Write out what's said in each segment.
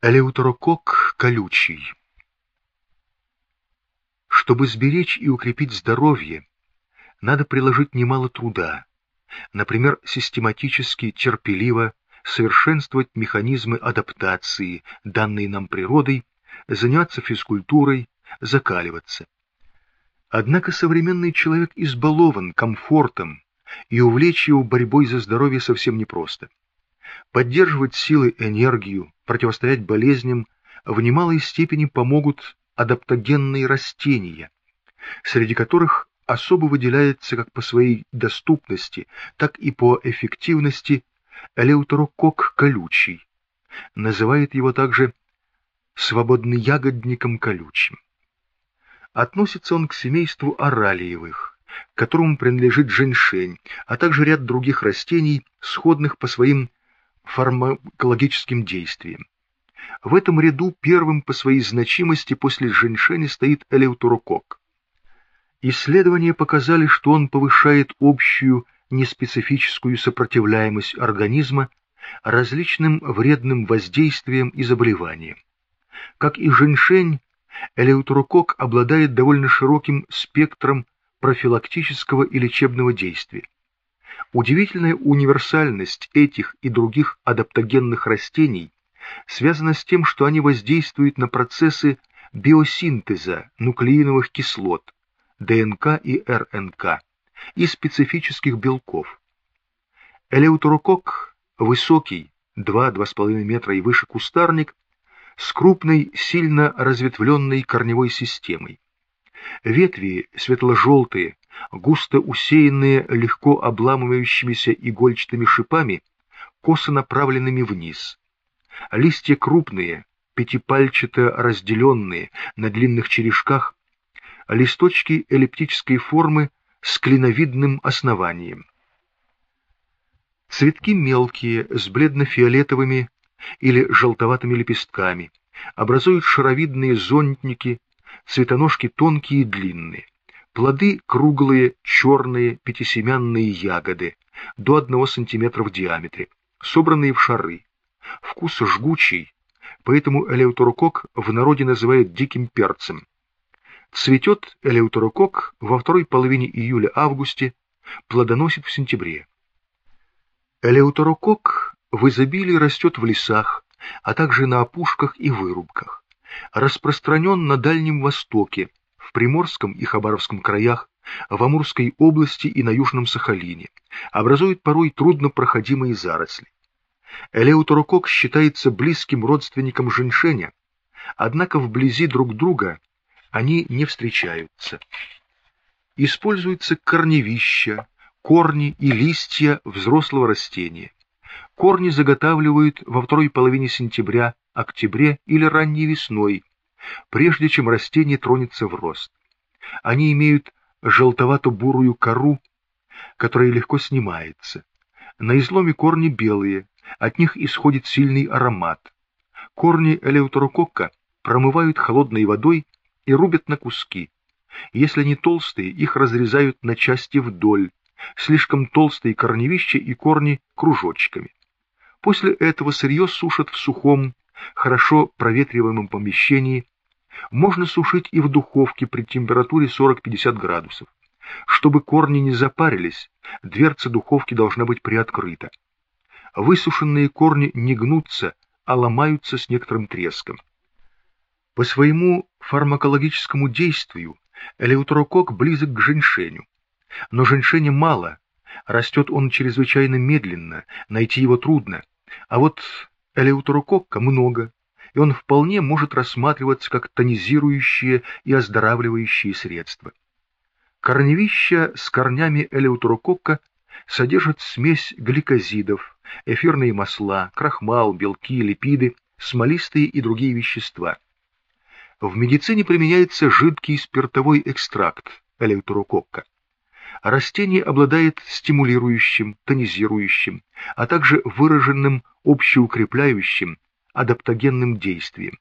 Элеутерокок колючий. Чтобы сберечь и укрепить здоровье, надо приложить немало труда, например, систематически, терпеливо совершенствовать механизмы адаптации, данные нам природой, заняться физкультурой, закаливаться. Однако современный человек избалован комфортом, и увлечь его борьбой за здоровье совсем непросто. Поддерживать силы, энергию, противостоять болезням в немалой степени помогут адаптогенные растения, среди которых особо выделяется как по своей доступности, так и по эффективности элеутерокок колючий. Называет его также свободноягодником колючим. Относится он к семейству оралиевых, к которому принадлежит женьшень, а также ряд других растений, сходных по своим фармакологическим действиям. В этом ряду первым по своей значимости после женьшени стоит элеутерокок. Исследования показали, что он повышает общую неспецифическую сопротивляемость организма различным вредным воздействиям и заболеваниям. Как и женьшень, элеутерокок обладает довольно широким спектром профилактического и лечебного действия. Удивительная универсальность этих и других адаптогенных растений связана с тем, что они воздействуют на процессы биосинтеза нуклеиновых кислот, ДНК и РНК, и специфических белков. Элеутерокок – высокий, 2-2,5 метра и выше кустарник, с крупной, сильно разветвленной корневой системой. Ветви светло-желтые, густо усеянные легко обламывающимися игольчатыми шипами, косо направленными вниз. Листья крупные, пятипальчато разделенные на длинных черешках, листочки эллиптической формы с клиновидным основанием. Цветки мелкие, с бледно-фиолетовыми или желтоватыми лепестками, образуют шаровидные зонтники, цветоножки тонкие и длинные. Плоды круглые, черные, пятисемянные ягоды, до одного сантиметра в диаметре, собранные в шары. Вкус жгучий, поэтому элеутерокок в народе называют диким перцем. Цветет элеутерокок во второй половине июля-августе, плодоносит в сентябре. Элеутерокок в изобилии растет в лесах, а также на опушках и вырубках. Распространен на Дальнем Востоке, в Приморском и Хабаровском краях, в Амурской области и на Южном Сахалине, образует порой труднопроходимые заросли. Элеутерокок считается близким родственником женьшеня, однако вблизи друг друга они не встречаются. Используются корневища, корни и листья взрослого растения. Корни заготавливают во второй половине сентября, октябре или ранней весной, прежде чем растение тронется в рост. Они имеют желтовато-бурую кору, которая легко снимается. На изломе корни белые, от них исходит сильный аромат. Корни элеутерококка промывают холодной водой и рубят на куски. Если они толстые, их разрезают на части вдоль, слишком толстые корневища и корни кружочками. После этого сырье сушат в сухом, хорошо проветриваемом помещении. Можно сушить и в духовке при температуре 40-50 градусов. Чтобы корни не запарились, дверца духовки должна быть приоткрыта. Высушенные корни не гнутся, а ломаются с некоторым треском. По своему фармакологическому действию элеутерокок близок к женьшеню. Но женьшеня мало, растет он чрезвычайно медленно, найти его трудно, а вот элеутерококка много, и он вполне может рассматриваться как тонизирующее и оздоравливающее средство. Корневища с корнями элеутерококка содержат смесь гликозидов, эфирные масла, крахмал, белки, липиды, смолистые и другие вещества – в медицине применяется жидкий спиртовой экстракт элеутерококка. Растение обладает стимулирующим, тонизирующим, а также выраженным общеукрепляющим, адаптогенным действием.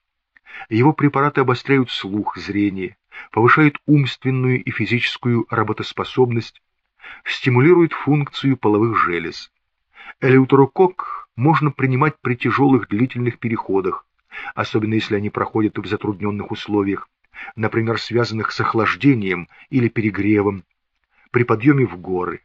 Его препараты обостряют слух, зрение, повышают умственную и физическую работоспособность, стимулируют функцию половых желез. Элеутерокок можно принимать при тяжелых длительных переходах, особенно если они проходят в затрудненных условиях, например, связанных с охлаждением или перегревом, при подъеме в горы.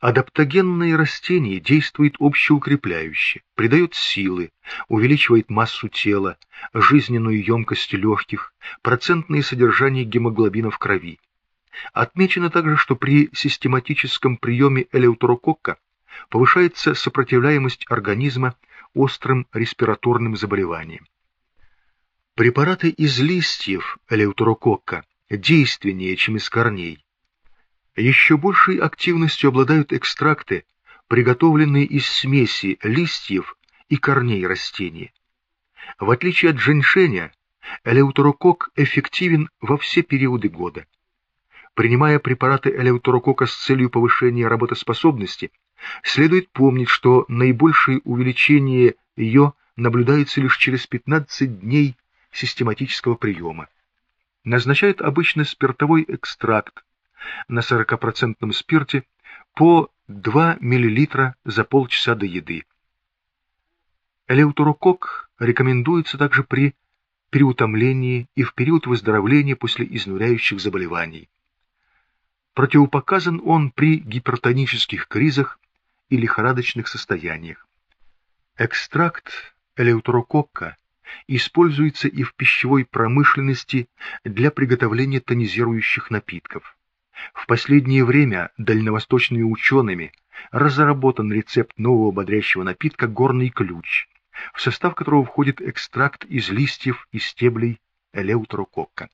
Адаптогенное растение действует общеукрепляюще, придает силы, увеличивает массу тела, жизненную емкость легких, процентное содержание гемоглобина в крови. Отмечено также, что при систематическом приеме элеутерококка повышается сопротивляемость организма острым респираторным заболеваниям. Препараты из листьев элеутерококка действеннее, чем из корней. Еще большей активностью обладают экстракты, приготовленные из смеси листьев и корней растения. В отличие от женьшеня, элеутерокок эффективен во все периоды года. Принимая препараты элеутерокока с целью повышения работоспособности, следует помнить, что наибольшее увеличение ее наблюдается лишь через 15 дней систематического приема. Назначают обычно спиртовой экстракт на 40% спирте по 2 мл за полчаса до еды. Элеутерокок рекомендуется также при переутомлении и в период выздоровления после изнуряющих заболеваний. Противопоказан он при гипертонических кризах и лихорадочных состояниях. Экстракт элеутерококка используется и в пищевой промышленности для приготовления тонизирующих напитков. В последнее время дальневосточными учеными разработан рецепт нового бодрящего напитка «Горный ключ», в состав которого входит экстракт из листьев и стеблей элеутерококка.